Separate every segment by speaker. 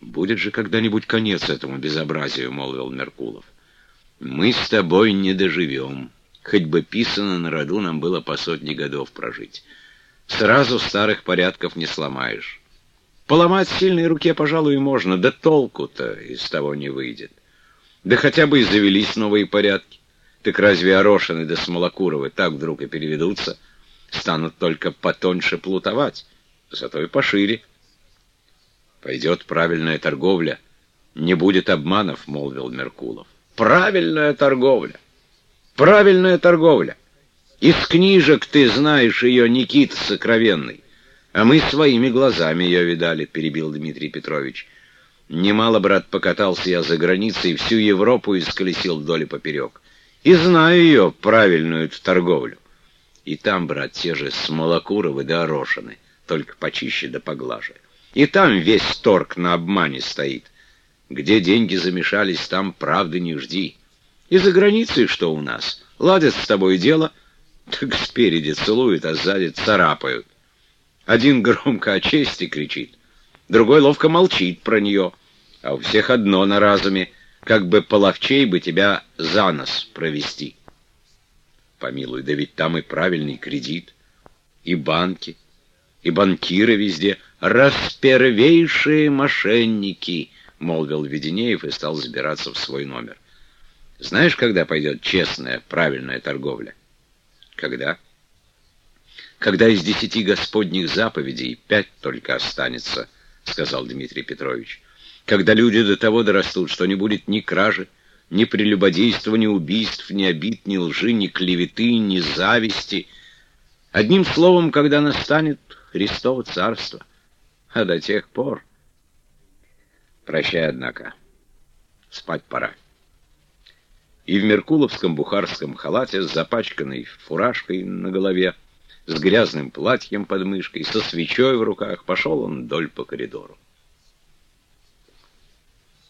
Speaker 1: «Будет же когда-нибудь конец этому безобразию», — молвил Меркулов. «Мы с тобой не доживем. Хоть бы писано на роду нам было по сотне годов прожить. Сразу старых порядков не сломаешь. Поломать сильной руке, пожалуй, можно, да толку-то из того не выйдет. Да хотя бы и завелись новые порядки. Так разве Орошины да Смолокуровы так вдруг и переведутся? Станут только потоньше плутовать, зато и пошире. Пойдет правильная торговля. Не будет обманов, молвил Меркулов. Правильная торговля. Правильная торговля. Из книжек ты знаешь ее, Никита Сокровенный. А мы своими глазами ее видали, перебил Дмитрий Петрович. Немало, брат, покатался я за границей, всю Европу исколесил вдоль и поперек. И знаю ее, правильную эту торговлю. И там, брат, те же Смолокуровы да Орошины, только почище да поглаже. И там весь торг на обмане стоит. Где деньги замешались, там правды не жди. И за границей что у нас? Ладят с тобой дело, так спереди целуют, а сзади царапают. Один громко о чести кричит, другой ловко молчит про нее, а у всех одно на разуме, как бы половчей бы тебя за нос провести. Помилуй, да ведь там и правильный кредит, и банки, и банкиры везде, распервейшие мошенники, — молвил Веденеев и стал забираться в свой номер. Знаешь, когда пойдет честная, правильная торговля? Когда? Когда из десяти господних заповедей пять только останется, — сказал Дмитрий Петрович. Когда люди до того дорастут, что не будет ни кражи, ни прелюбодейства, ни убийств, ни обид, ни лжи, ни клеветы, ни зависти. Одним словом, когда настанет Христово царство. А до тех пор... Прощай, однако. Спать пора и в меркуловском бухарском халате с запачканной фуражкой на голове, с грязным платьем под мышкой, со свечой в руках, пошел он вдоль по коридору.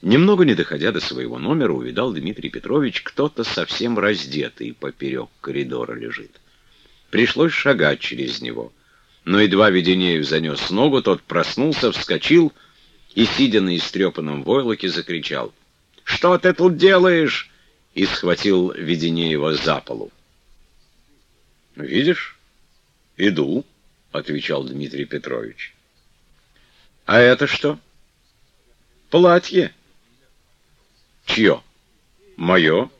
Speaker 1: Немного не доходя до своего номера, увидал Дмитрий Петрович, кто-то совсем раздетый поперек коридора лежит. Пришлось шагать через него. Но едва Веденеев занес ногу, тот проснулся, вскочил и, сидя на истрепанном войлоке, закричал. «Что ты тут делаешь?» и схватил Веденеева за полу. «Видишь? Иду», — отвечал Дмитрий Петрович. «А это что?» «Платье». «Чье?» «Мое».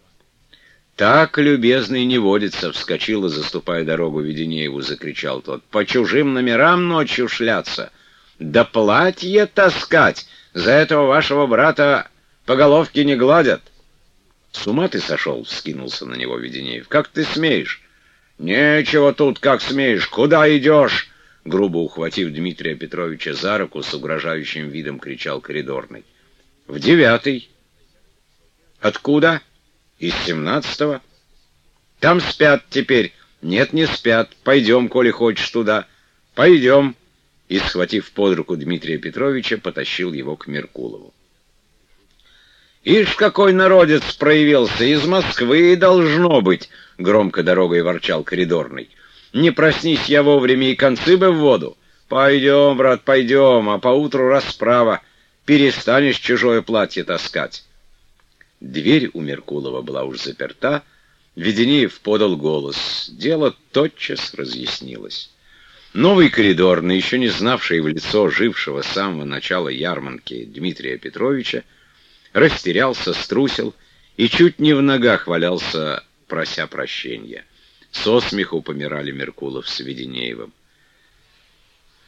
Speaker 1: «Так, любезный, не водится!» — вскочил и, заступая дорогу Веденееву, закричал тот. «По чужим номерам ночью шляться! Да платье таскать! За этого вашего брата по головке не гладят!» «С ума ты сошел?» — вскинулся на него Веденеев. «Как ты смеешь?» «Нечего тут, как смеешь! Куда идешь?» Грубо ухватив Дмитрия Петровича за руку, с угрожающим видом кричал коридорный. «В девятый». «Откуда?» «Из семнадцатого». «Там спят теперь». «Нет, не спят. Пойдем, коли хочешь туда». «Пойдем». И, схватив под руку Дмитрия Петровича, потащил его к Меркулову. «Ишь, какой народец проявился! Из Москвы должно быть!» — громко дорогой ворчал коридорный. «Не проснись я вовремя, и концы бы в воду! Пойдем, брат, пойдем, а поутру расправа. Перестанешь чужое платье таскать!» Дверь у Меркулова была уж заперта. Веденеев подал голос. Дело тотчас разъяснилось. Новый коридорный, еще не знавший в лицо жившего с самого начала ярмарки Дмитрия Петровича, растерялся, струсил и чуть не в ногах валялся, прося прощения. Со смеху помирали Меркулов с Веденеевым.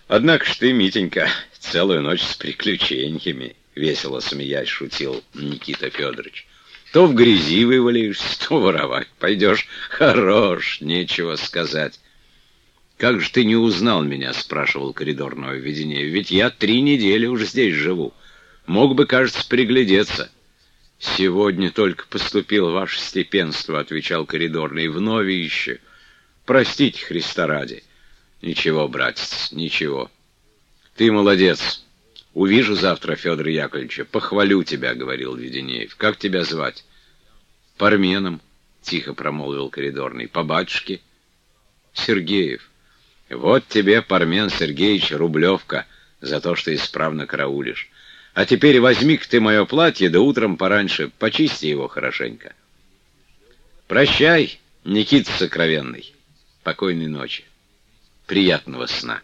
Speaker 1: «Однако ж ты, Митенька, целую ночь с приключениями», — весело смеясь шутил Никита Федорович. «То в грязи вывалишься, то воровать пойдешь. Хорош, нечего сказать». «Как же ты не узнал меня?» — спрашивал коридорного Веденеев. «Ведь я три недели уже здесь живу». Мог бы, кажется, приглядеться. «Сегодня только поступил ваше степенство», — отвечал коридорный, — «вновь еще. Простите, Христа ради». «Ничего, братец, ничего. Ты молодец. Увижу завтра Федора Яковлевича. Похвалю тебя», — говорил Веденеев. «Как тебя звать?» «Парменом», — тихо промолвил коридорный. «По батюшке?» «Сергеев». «Вот тебе, Пармен Сергеевич, рублевка за то, что исправно караулишь. А теперь возьми-ка ты мое платье, да утром пораньше почисти его хорошенько. Прощай, Никита Сокровенный. Покойной ночи. Приятного сна.